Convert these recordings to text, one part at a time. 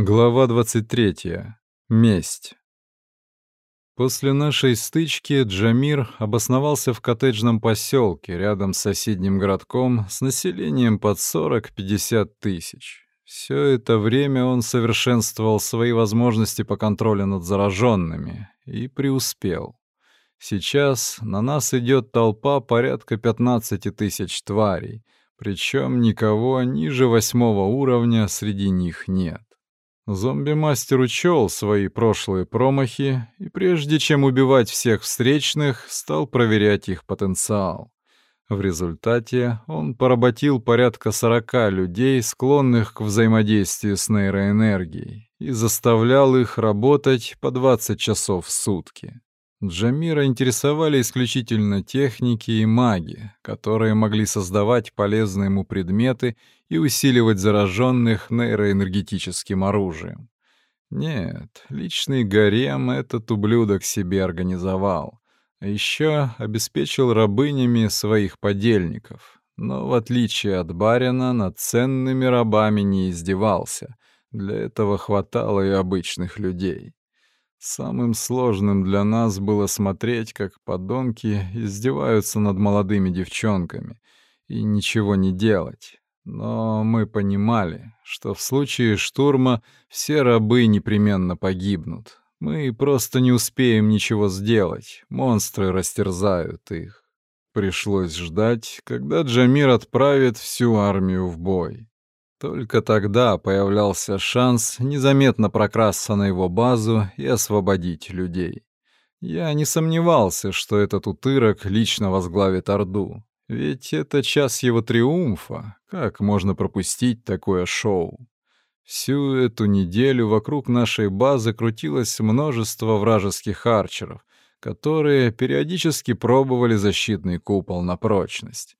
Глава 23. Месть. После нашей стычки Джамир обосновался в коттеджном поселке рядом с соседним городком с населением под 40-50 тысяч. Все это время он совершенствовал свои возможности по контролю над зараженными и преуспел. Сейчас на нас идет толпа порядка 15 тысяч тварей, причем никого ниже восьмого уровня среди них нет. Зомби-мастер учел свои прошлые промахи и прежде чем убивать всех встречных, стал проверять их потенциал. В результате он поработил порядка сорока людей, склонных к взаимодействию с нейроэнергией, и заставлял их работать по 20 часов в сутки. Джамира интересовали исключительно техники и маги, которые могли создавать полезные ему предметы и усиливать зараженных нейроэнергетическим оружием. Нет, личный гарем этот ублюдок себе организовал. А еще обеспечил рабынями своих подельников. Но в отличие от барина, над ценными рабами не издевался. Для этого хватало и обычных людей. Самым сложным для нас было смотреть, как подонки издеваются над молодыми девчонками, и ничего не делать. Но мы понимали, что в случае штурма все рабы непременно погибнут. Мы просто не успеем ничего сделать, монстры растерзают их. Пришлось ждать, когда Джамир отправит всю армию в бой. Только тогда появлялся шанс незаметно прокрасться на его базу и освободить людей. Я не сомневался, что этот утырок лично возглавит Орду. Ведь это час его триумфа. Как можно пропустить такое шоу? Всю эту неделю вокруг нашей базы крутилось множество вражеских арчеров, которые периодически пробовали защитный купол на прочность.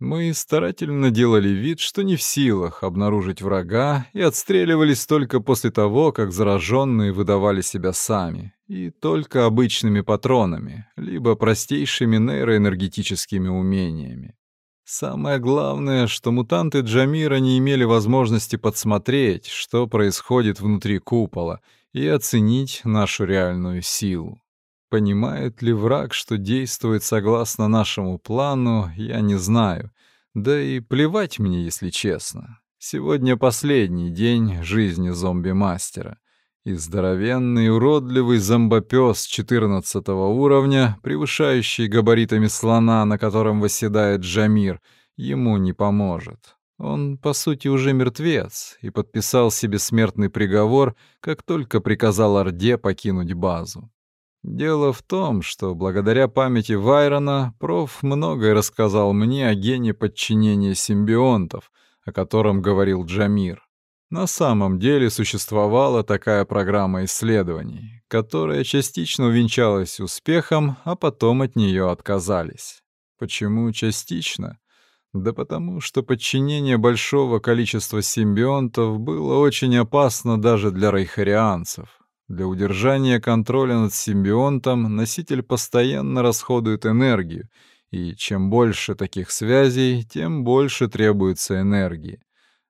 Мы старательно делали вид, что не в силах обнаружить врага, и отстреливались только после того, как зараженные выдавали себя сами, и только обычными патронами, либо простейшими нейроэнергетическими умениями. Самое главное, что мутанты Джамира не имели возможности подсмотреть, что происходит внутри купола, и оценить нашу реальную силу. Понимает ли враг, что действует согласно нашему плану, я не знаю. Да и плевать мне, если честно. Сегодня последний день жизни зомби-мастера. И здоровенный, уродливый зомбопёс 14 уровня, превышающий габаритами слона, на котором восседает Джамир, ему не поможет. Он, по сути, уже мертвец и подписал себе смертный приговор, как только приказал Орде покинуть базу. Дело в том, что благодаря памяти Вайрона проф многое рассказал мне о гене подчинения симбионтов, о котором говорил Джамир. На самом деле существовала такая программа исследований, которая частично увенчалась успехом, а потом от нее отказались. Почему частично? Да потому что подчинение большого количества симбионтов было очень опасно даже для рейхарианцев. Для удержания контроля над симбионтом носитель постоянно расходует энергию, и чем больше таких связей, тем больше требуется энергии.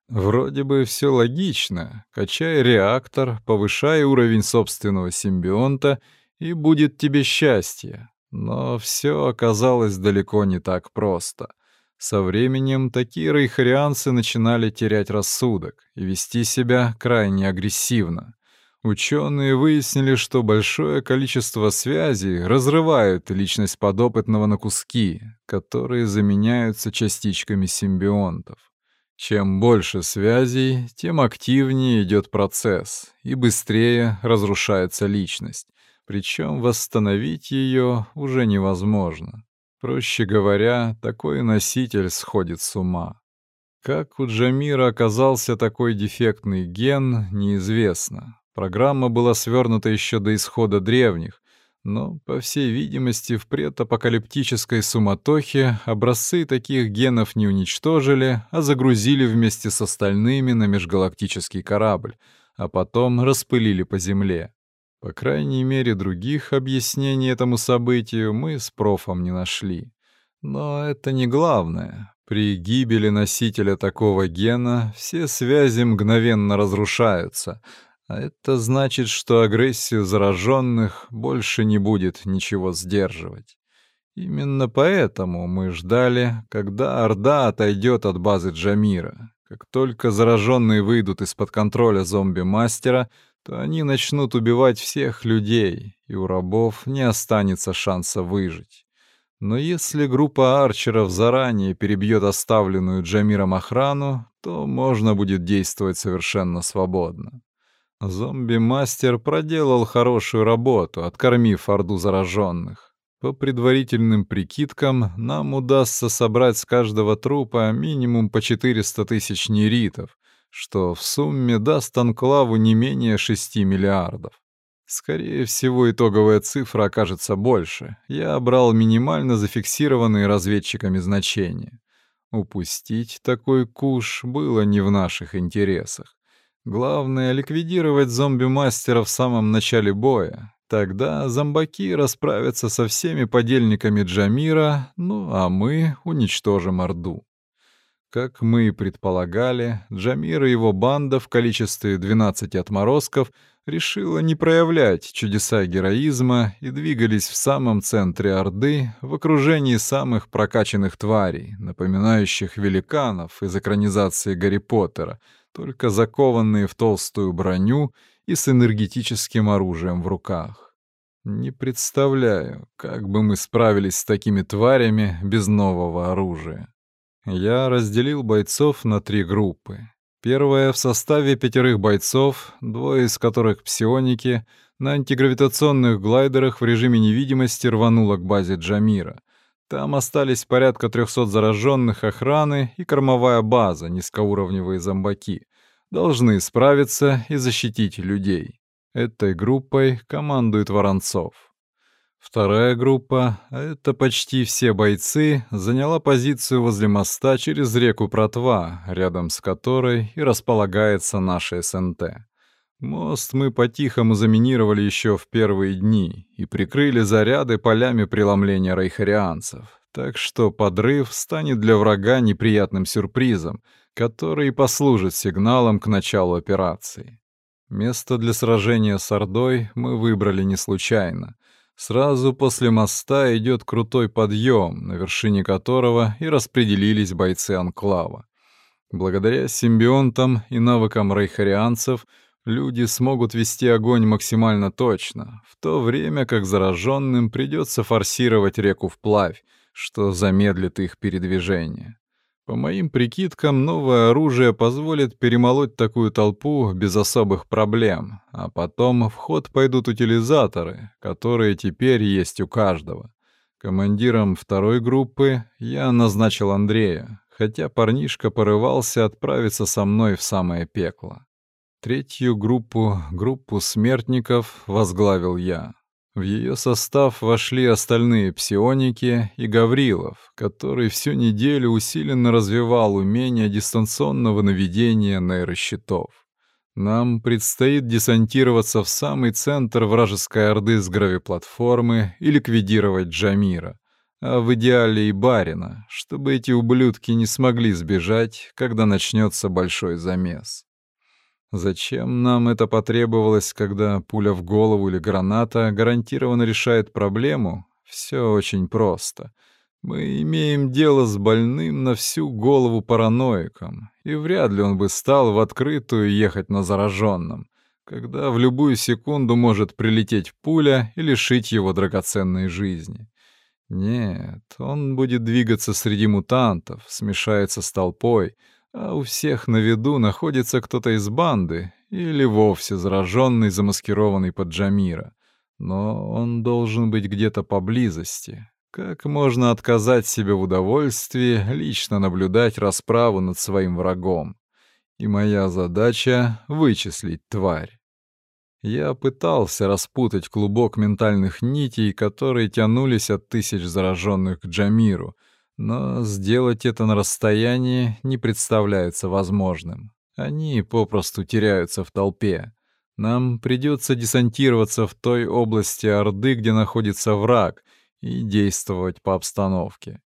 Вроде бы все логично. Качай реактор, повышай уровень собственного симбионта, и будет тебе счастье. Но все оказалось далеко не так просто. Со временем такие рейхарианцы начинали терять рассудок и вести себя крайне агрессивно. Ученые выяснили, что большое количество связей разрывает личность подопытного на куски, которые заменяются частичками симбионтов. Чем больше связей, тем активнее идет процесс, и быстрее разрушается личность. Причем восстановить ее уже невозможно. Проще говоря, такой носитель сходит с ума. Как у Джамира оказался такой дефектный ген, неизвестно. Программа была свернута еще до исхода древних, но, по всей видимости, в предапокалиптической суматохе образцы таких генов не уничтожили, а загрузили вместе с остальными на межгалактический корабль, а потом распылили по Земле. По крайней мере, других объяснений этому событию мы с профом не нашли. Но это не главное. При гибели носителя такого гена все связи мгновенно разрушаются, А это значит, что агрессию зараженных больше не будет ничего сдерживать. Именно поэтому мы ждали, когда Орда отойдет от базы Джамира. Как только зараженные выйдут из-под контроля зомби-мастера, то они начнут убивать всех людей, и у рабов не останется шанса выжить. Но если группа арчеров заранее перебьет оставленную Джамиром охрану, то можно будет действовать совершенно свободно. Зомби-мастер проделал хорошую работу, откормив орду зараженных. По предварительным прикидкам, нам удастся собрать с каждого трупа минимум по 400 тысяч неритов, что в сумме даст анклаву не менее 6 миллиардов. Скорее всего, итоговая цифра окажется больше. Я брал минимально зафиксированные разведчиками значения. Упустить такой куш было не в наших интересах. Главное — ликвидировать зомби-мастера в самом начале боя. Тогда зомбаки расправятся со всеми подельниками Джамира, ну а мы уничтожим Орду. Как мы и предполагали, Джамир и его банда в количестве 12 отморозков решила не проявлять чудеса героизма и двигались в самом центре Орды в окружении самых прокачанных тварей, напоминающих великанов из экранизации Гарри Поттера — только закованные в толстую броню и с энергетическим оружием в руках. Не представляю, как бы мы справились с такими тварями без нового оружия. Я разделил бойцов на три группы. Первая в составе пятерых бойцов, двое из которых псионики, на антигравитационных глайдерах в режиме невидимости рванула к базе Джамира — там остались порядка 300 зараженных охраны и кормовая база, низкоуровневые зомбаки. Должны справиться и защитить людей. Этой группой командует Воронцов. Вторая группа, а это почти все бойцы, заняла позицию возле моста через реку Протва, рядом с которой и располагается наша СНТ. Мост мы по-тихому заминировали еще в первые дни и прикрыли заряды полями преломления рейхарианцев, так что подрыв станет для врага неприятным сюрпризом, который послужит сигналом к началу операции. Место для сражения с Ордой мы выбрали не случайно. Сразу после моста идет крутой подъем, на вершине которого и распределились бойцы Анклава. Благодаря симбионтам и навыкам рейхарианцев — люди смогут вести огонь максимально точно, в то время как зараженным придется форсировать реку вплавь, что замедлит их передвижение. По моим прикидкам, новое оружие позволит перемолоть такую толпу без особых проблем, а потом в ход пойдут утилизаторы, которые теперь есть у каждого. Командиром второй группы я назначил Андрея, хотя парнишка порывался отправиться со мной в самое пекло. Третью группу, группу смертников, возглавил я. В ее состав вошли остальные псионики и Гаврилов, который всю неделю усиленно развивал умение дистанционного наведения нейросчетов. Нам предстоит десантироваться в самый центр вражеской орды с гравиплатформы и ликвидировать Джамира, а в идеале и Барина, чтобы эти ублюдки не смогли сбежать, когда начнется большой замес. Зачем нам это потребовалось, когда пуля в голову или граната гарантированно решает проблему? Все очень просто. Мы имеем дело с больным на всю голову параноиком, и вряд ли он бы стал в открытую ехать на зараженном, когда в любую секунду может прилететь пуля и лишить его драгоценной жизни. Нет, он будет двигаться среди мутантов, смешается с толпой — а у всех на виду находится кто-то из банды или вовсе зараженный, замаскированный под Джамира. Но он должен быть где-то поблизости. Как можно отказать себе в удовольствии лично наблюдать расправу над своим врагом? И моя задача — вычислить тварь. Я пытался распутать клубок ментальных нитей, которые тянулись от тысяч зараженных к Джамиру — но сделать это на расстоянии не представляется возможным. Они попросту теряются в толпе. Нам придется десантироваться в той области Орды, где находится враг, и действовать по обстановке.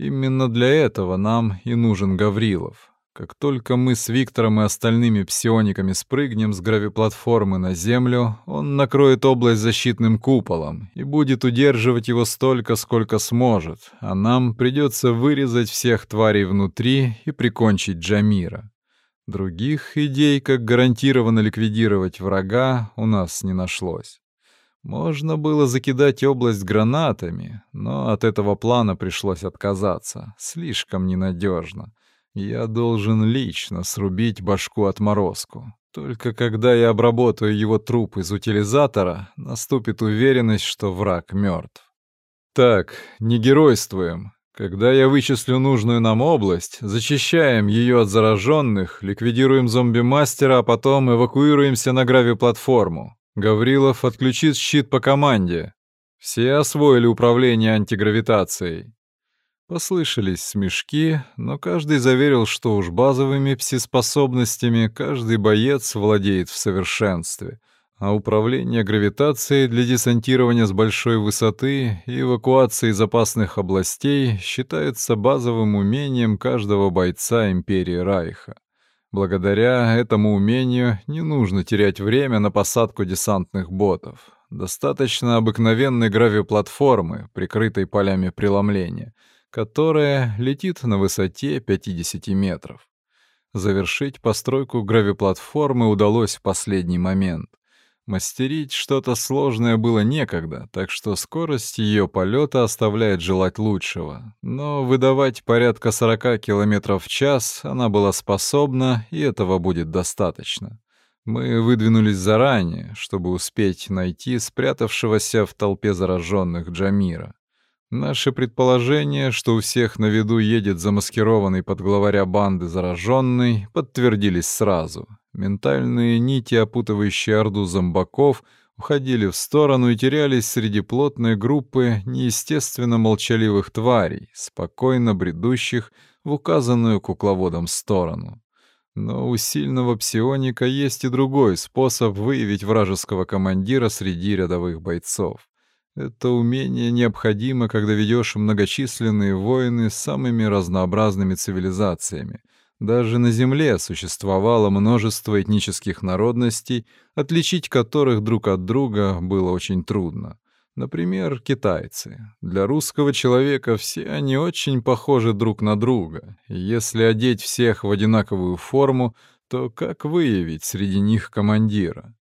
Именно для этого нам и нужен Гаврилов. Как только мы с Виктором и остальными псиониками спрыгнем с гравиплатформы на Землю, он накроет область защитным куполом и будет удерживать его столько, сколько сможет, а нам придется вырезать всех тварей внутри и прикончить Джамира. Других идей, как гарантированно ликвидировать врага, у нас не нашлось. Можно было закидать область гранатами, но от этого плана пришлось отказаться. Слишком ненадежно. Я должен лично срубить башку отморозку. Только когда я обработаю его труп из утилизатора, наступит уверенность, что враг мертв. Так, не геройствуем. Когда я вычислю нужную нам область, зачищаем ее от зараженных, ликвидируем зомби-мастера, а потом эвакуируемся на гравиплатформу. Гаврилов отключит щит по команде. Все освоили управление антигравитацией. Послышались смешки, но каждый заверил, что уж базовыми пси-способностями каждый боец владеет в совершенстве, а управление гравитацией для десантирования с большой высоты и эвакуации из опасных областей считается базовым умением каждого бойца Империи Райха. Благодаря этому умению не нужно терять время на посадку десантных ботов. Достаточно обыкновенной гравиплатформы, прикрытой полями преломления — которая летит на высоте 50 метров. Завершить постройку гравиплатформы удалось в последний момент. Мастерить что-то сложное было некогда, так что скорость ее полета оставляет желать лучшего. Но выдавать порядка 40 км в час она была способна, и этого будет достаточно. Мы выдвинулись заранее, чтобы успеть найти спрятавшегося в толпе зараженных Джамира. Наше предположение, что у всех на виду едет замаскированный под главаря банды зараженный, подтвердились сразу. Ментальные нити, опутывающие орду зомбаков, уходили в сторону и терялись среди плотной группы неестественно молчаливых тварей, спокойно бредущих в указанную кукловодом сторону. Но у сильного псионика есть и другой способ выявить вражеского командира среди рядовых бойцов. Это умение необходимо, когда ведешь многочисленные войны с самыми разнообразными цивилизациями. Даже на Земле существовало множество этнических народностей, отличить которых друг от друга было очень трудно. Например, китайцы. Для русского человека все они очень похожи друг на друга. если одеть всех в одинаковую форму, то как выявить среди них командира?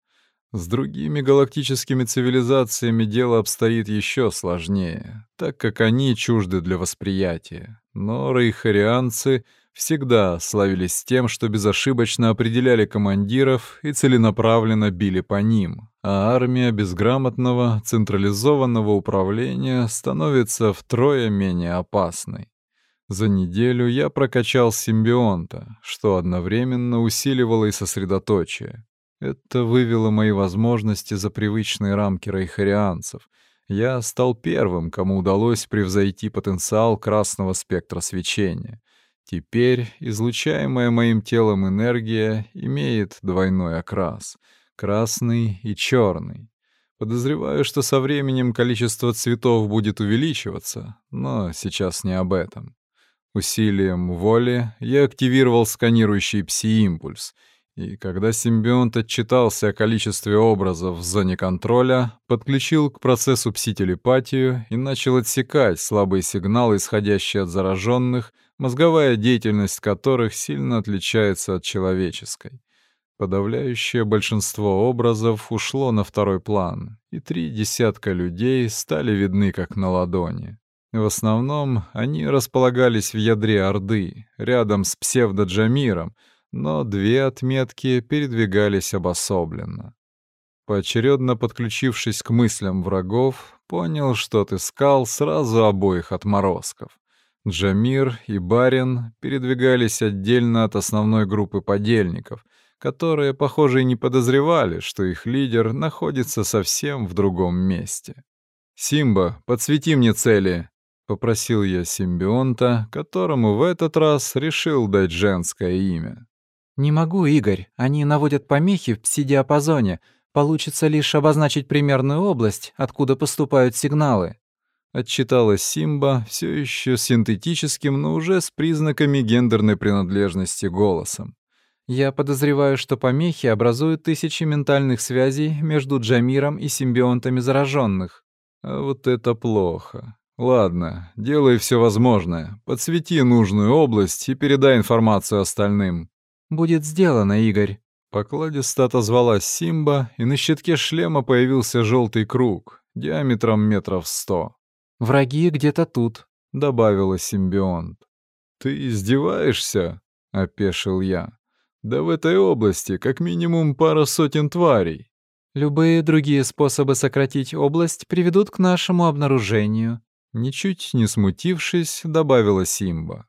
С другими галактическими цивилизациями дело обстоит еще сложнее, так как они чужды для восприятия. Но рейхарианцы всегда славились тем, что безошибочно определяли командиров и целенаправленно били по ним, а армия безграмотного, централизованного управления становится втрое менее опасной. За неделю я прокачал симбионта, что одновременно усиливало и сосредоточие. Это вывело мои возможности за привычные рамки рейхарианцев. Я стал первым, кому удалось превзойти потенциал красного спектра свечения. Теперь излучаемая моим телом энергия имеет двойной окрас — красный и черный. Подозреваю, что со временем количество цветов будет увеличиваться, но сейчас не об этом. Усилием воли я активировал сканирующий пси-импульс — и когда симбионт отчитался о количестве образов в зоне контроля, подключил к процессу пси-телепатию и начал отсекать слабые сигналы, исходящие от зараженных, мозговая деятельность которых сильно отличается от человеческой. Подавляющее большинство образов ушло на второй план, и три десятка людей стали видны как на ладони. В основном они располагались в ядре Орды, рядом с псевдоджамиром, но две отметки передвигались обособленно. Поочередно подключившись к мыслям врагов, понял, что отыскал сразу обоих отморозков. Джамир и Барин передвигались отдельно от основной группы подельников, которые, похоже, и не подозревали, что их лидер находится совсем в другом месте. «Симба, подсвети мне цели!» — попросил я симбионта, которому в этот раз решил дать женское имя. «Не могу, Игорь. Они наводят помехи в пси-диапазоне. Получится лишь обозначить примерную область, откуда поступают сигналы». Отчиталась Симба все еще синтетическим, но уже с признаками гендерной принадлежности голосом. Я подозреваю, что помехи образуют тысячи ментальных связей между Джамиром и симбионтами зараженных. А вот это плохо. Ладно, делай все возможное. Подсвети нужную область и передай информацию остальным. Будет сделано, Игорь. Покладисто отозвалась Симба, и на щитке шлема появился желтый круг, диаметром метров сто. «Враги где-то тут», — добавила симбионт. «Ты издеваешься?» — опешил я. «Да в этой области как минимум пара сотен тварей». «Любые другие способы сократить область приведут к нашему обнаружению», — ничуть не смутившись, добавила Симба.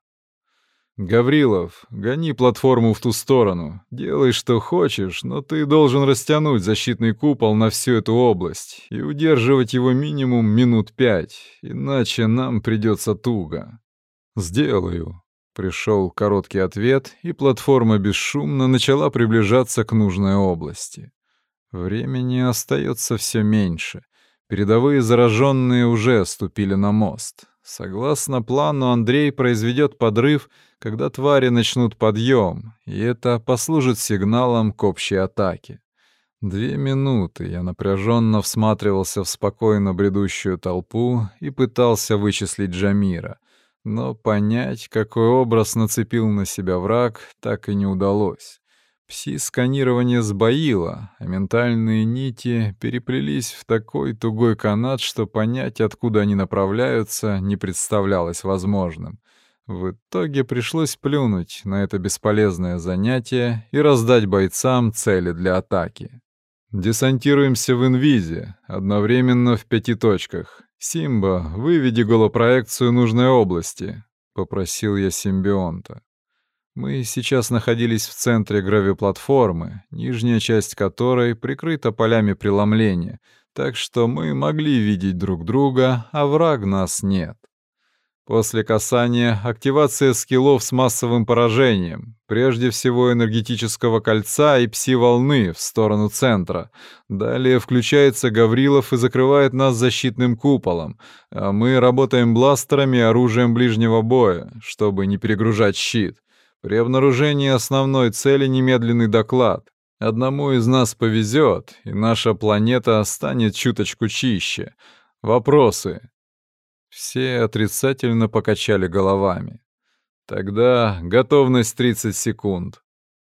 «Гаврилов, гони платформу в ту сторону. Делай, что хочешь, но ты должен растянуть защитный купол на всю эту область и удерживать его минимум минут пять, иначе нам придется туго». «Сделаю», — пришел короткий ответ, и платформа бесшумно начала приближаться к нужной области. Времени остается все меньше. Передовые зараженные уже ступили на мост. Согласно плану, Андрей произведет подрыв — когда твари начнут подъем, и это послужит сигналом к общей атаке. Две минуты я напряженно всматривался в спокойно бредущую толпу и пытался вычислить Джамира, но понять, какой образ нацепил на себя враг, так и не удалось. Пси-сканирование сбоило, а ментальные нити переплелись в такой тугой канат, что понять, откуда они направляются, не представлялось возможным. В итоге пришлось плюнуть на это бесполезное занятие и раздать бойцам цели для атаки. Десантируемся в инвизе, одновременно в пяти точках. «Симба, выведи голопроекцию нужной области», — попросил я симбионта. Мы сейчас находились в центре гравиплатформы, нижняя часть которой прикрыта полями преломления, так что мы могли видеть друг друга, а враг нас нет. После касания активация скиллов с массовым поражением, прежде всего энергетического кольца и пси-волны в сторону центра. Далее включается Гаврилов и закрывает нас защитным куполом, а мы работаем бластерами и оружием ближнего боя, чтобы не перегружать щит. При обнаружении основной цели немедленный доклад. Одному из нас повезет, и наша планета станет чуточку чище. Вопросы? Все отрицательно покачали головами. Тогда готовность 30 секунд.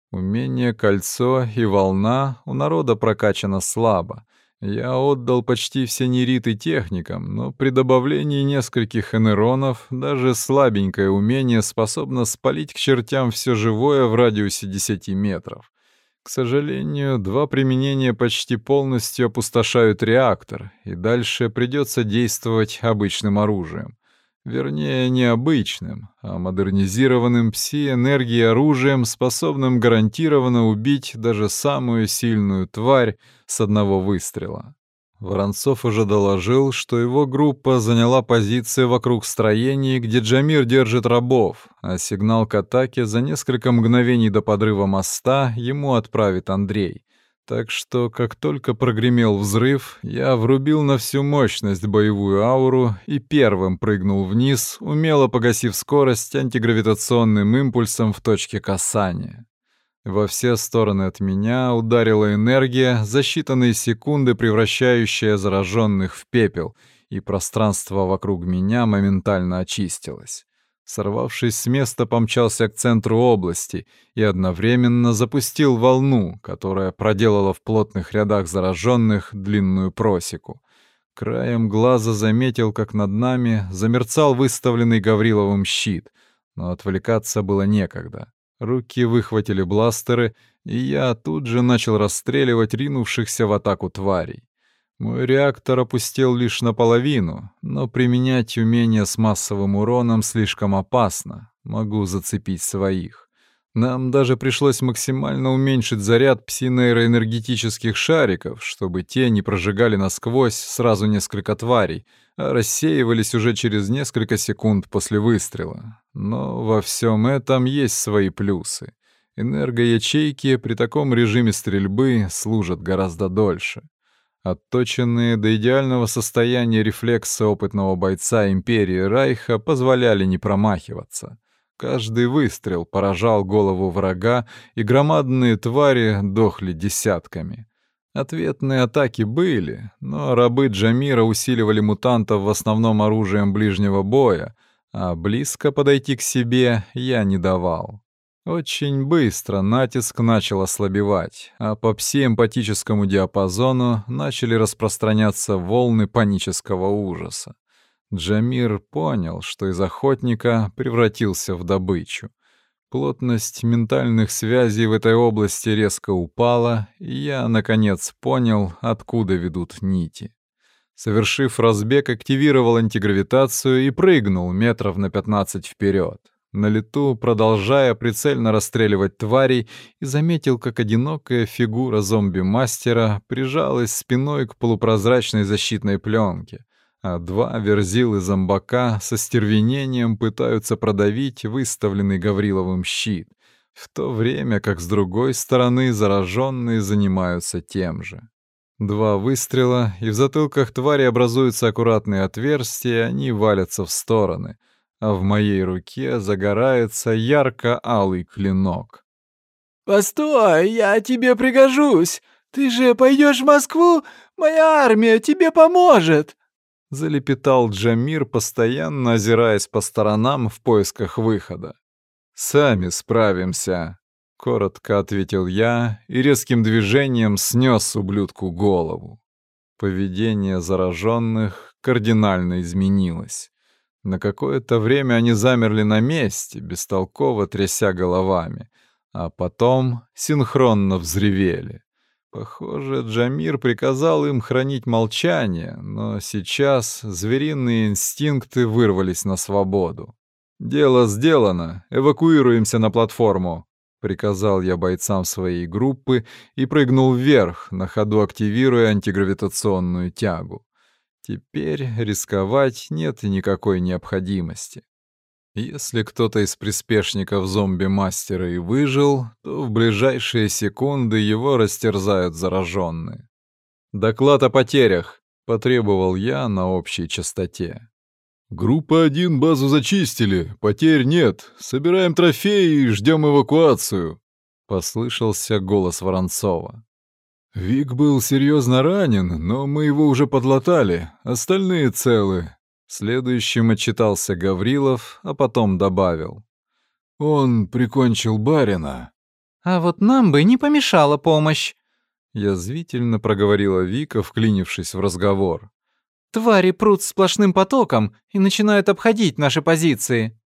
Умение кольцо и волна у народа прокачано слабо. Я отдал почти все нериты техникам, но при добавлении нескольких энеронов даже слабенькое умение способно спалить к чертям все живое в радиусе 10 метров. К сожалению, два применения почти полностью опустошают реактор, и дальше придется действовать обычным оружием. Вернее, не обычным, а модернизированным пси-энергией оружием, способным гарантированно убить даже самую сильную тварь с одного выстрела. Воронцов уже доложил, что его группа заняла позиции вокруг строений, где Джамир держит рабов, а сигнал к атаке за несколько мгновений до подрыва моста ему отправит Андрей. Так что, как только прогремел взрыв, я врубил на всю мощность боевую ауру и первым прыгнул вниз, умело погасив скорость антигравитационным импульсом в точке касания. Во все стороны от меня ударила энергия, за считанные секунды превращающая зараженных в пепел, и пространство вокруг меня моментально очистилось. Сорвавшись с места, помчался к центру области и одновременно запустил волну, которая проделала в плотных рядах зараженных длинную просеку. Краем глаза заметил, как над нами замерцал выставленный Гавриловым щит, но отвлекаться было некогда. Руки выхватили бластеры, и я тут же начал расстреливать ринувшихся в атаку тварей. Мой реактор опустел лишь наполовину, но применять умение с массовым уроном слишком опасно. Могу зацепить своих. Нам даже пришлось максимально уменьшить заряд псинейроэнергетических шариков, чтобы те не прожигали насквозь сразу несколько тварей, а рассеивались уже через несколько секунд после выстрела. Но во всем этом есть свои плюсы. Энергоячейки при таком режиме стрельбы служат гораздо дольше. Отточенные до идеального состояния рефлексы опытного бойца Империи Райха позволяли не промахиваться. Каждый выстрел поражал голову врага, и громадные твари дохли десятками. Ответные атаки были, но рабы Джамира усиливали мутантов в основном оружием ближнего боя, а близко подойти к себе я не давал. Очень быстро натиск начал ослабевать, а по псиэмпатическому диапазону начали распространяться волны панического ужаса. Джамир понял, что из охотника превратился в добычу. Плотность ментальных связей в этой области резко упала, и я, наконец, понял, откуда ведут нити. Совершив разбег, активировал антигравитацию и прыгнул метров на 15 вперед на лету, продолжая прицельно расстреливать тварей, и заметил, как одинокая фигура зомби-мастера прижалась спиной к полупрозрачной защитной пленке, а два верзилы зомбака со стервенением пытаются продавить выставленный Гавриловым щит, в то время как с другой стороны зараженные занимаются тем же. Два выстрела, и в затылках твари образуются аккуратные отверстия, они валятся в стороны — а в моей руке загорается ярко-алый клинок. «Постой, я тебе пригожусь! Ты же пойдешь в Москву? Моя армия тебе поможет!» Залепетал Джамир, постоянно озираясь по сторонам в поисках выхода. «Сами справимся», — коротко ответил я и резким движением снес ублюдку голову. Поведение зараженных кардинально изменилось. На какое-то время они замерли на месте, бестолково тряся головами, а потом синхронно взревели. Похоже, Джамир приказал им хранить молчание, но сейчас звериные инстинкты вырвались на свободу. «Дело сделано, эвакуируемся на платформу», — приказал я бойцам своей группы и прыгнул вверх, на ходу активируя антигравитационную тягу. Теперь рисковать нет никакой необходимости. Если кто-то из приспешников зомби-мастера и выжил, то в ближайшие секунды его растерзают зараженные. «Доклад о потерях», — потребовал я на общей частоте. «Группа 1 базу зачистили, потерь нет, собираем трофеи и ждем эвакуацию», — послышался голос Воронцова. Вик был серьезно ранен, но мы его уже подлатали, остальные целы. Следующим отчитался Гаврилов, а потом добавил. Он прикончил барина. А вот нам бы не помешала помощь. Язвительно проговорила Вика, вклинившись в разговор. Твари прут сплошным потоком и начинают обходить наши позиции.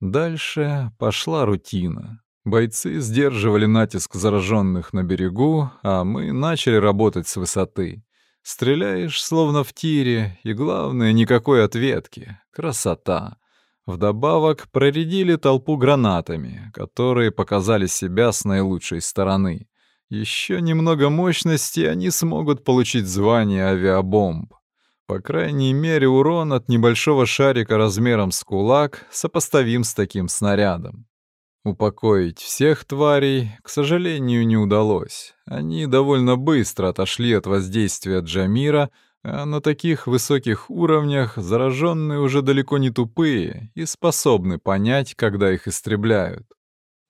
Дальше пошла рутина. Бойцы сдерживали натиск зараженных на берегу, а мы начали работать с высоты. Стреляешь, словно в тире, и, главное, никакой ответки. Красота. Вдобавок проредили толпу гранатами, которые показали себя с наилучшей стороны. Еще немного мощности, они смогут получить звание авиабомб. По крайней мере, урон от небольшого шарика размером с кулак сопоставим с таким снарядом. Упокоить всех тварей, к сожалению, не удалось. Они довольно быстро отошли от воздействия Джамира, а на таких высоких уровнях зараженные уже далеко не тупые и способны понять, когда их истребляют.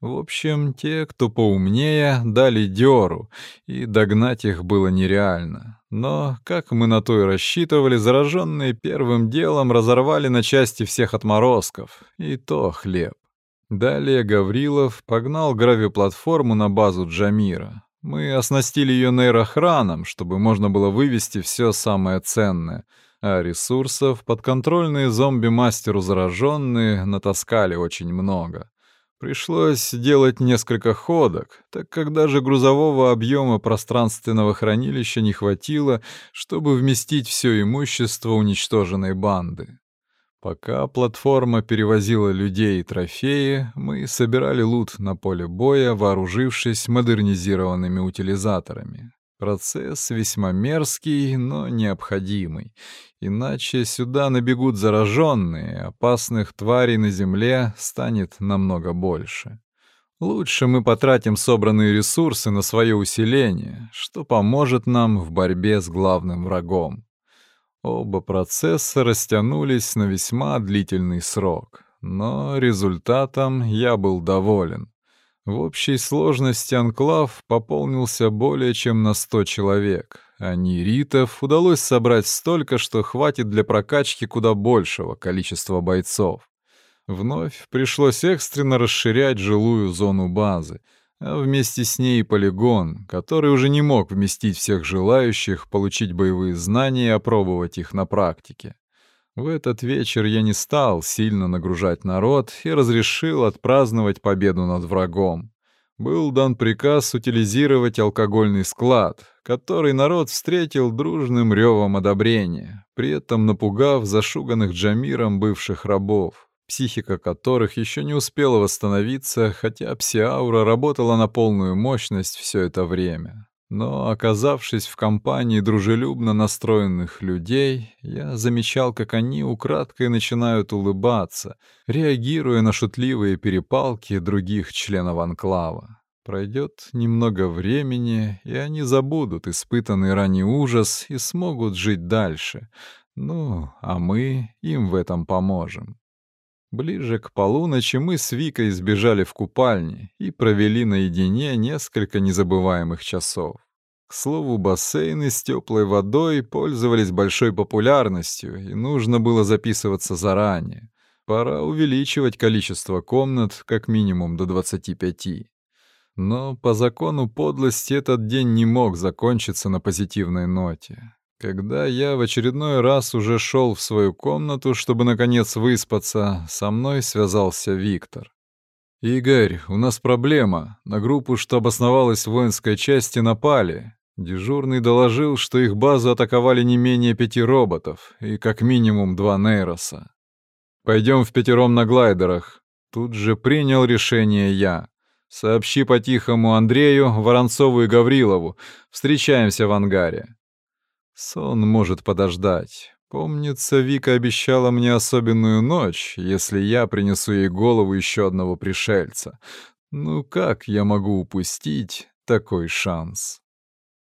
В общем, те, кто поумнее, дали дёру, и догнать их было нереально. Но, как мы на то и рассчитывали, зараженные первым делом разорвали на части всех отморозков, и то хлеб. Далее Гаврилов погнал гравиплатформу на базу Джамира. Мы оснастили ее нейрохраном, чтобы можно было вывести все самое ценное, а ресурсов подконтрольные зомби-мастеру зараженные натаскали очень много. Пришлось делать несколько ходок, так как даже грузового объема пространственного хранилища не хватило, чтобы вместить все имущество уничтоженной банды. Пока платформа перевозила людей и трофеи, мы собирали лут на поле боя, вооружившись модернизированными утилизаторами. Процесс весьма мерзкий, но необходимый. Иначе сюда набегут зараженные, опасных тварей на земле станет намного больше. Лучше мы потратим собранные ресурсы на свое усиление, что поможет нам в борьбе с главным врагом. Оба процесса растянулись на весьма длительный срок, но результатом я был доволен. В общей сложности анклав пополнился более чем на 100 человек, а нейритов удалось собрать столько, что хватит для прокачки куда большего количества бойцов. Вновь пришлось экстренно расширять жилую зону базы, а вместе с ней полигон, который уже не мог вместить всех желающих получить боевые знания и опробовать их на практике. В этот вечер я не стал сильно нагружать народ и разрешил отпраздновать победу над врагом. Был дан приказ утилизировать алкогольный склад, который народ встретил дружным ревом одобрения, при этом напугав зашуганных Джамиром бывших рабов, психика которых еще не успела восстановиться, хотя псиаура работала на полную мощность все это время. Но, оказавшись в компании дружелюбно настроенных людей, я замечал, как они украдкой начинают улыбаться, реагируя на шутливые перепалки других членов анклава. Пройдет немного времени, и они забудут испытанный ранний ужас и смогут жить дальше. Ну, а мы им в этом поможем. Ближе к полуночи мы с Викой сбежали в купальни и провели наедине несколько незабываемых часов. К слову, бассейны с теплой водой пользовались большой популярностью, и нужно было записываться заранее. Пора увеличивать количество комнат как минимум до 25. Но по закону подлости этот день не мог закончиться на позитивной ноте. Когда я в очередной раз уже шел в свою комнату, чтобы наконец выспаться, со мной связался Виктор. «Игорь, у нас проблема. На группу, что обосновалась в воинской части, напали. Дежурный доложил, что их базу атаковали не менее пяти роботов и как минимум два нейроса. Пойдем в пятером на глайдерах. Тут же принял решение я. Сообщи по-тихому Андрею, Воронцову и Гаврилову. Встречаемся в ангаре. Сон может подождать. Помнится, Вика обещала мне особенную ночь, если я принесу ей голову еще одного пришельца. Ну как я могу упустить такой шанс?